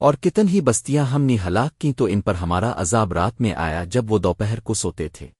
اور کتن ہی بستیاں ہم نے ہلاک کی تو ان پر ہمارا عذاب رات میں آیا جب وہ دوپہر کو سوتے تھے۔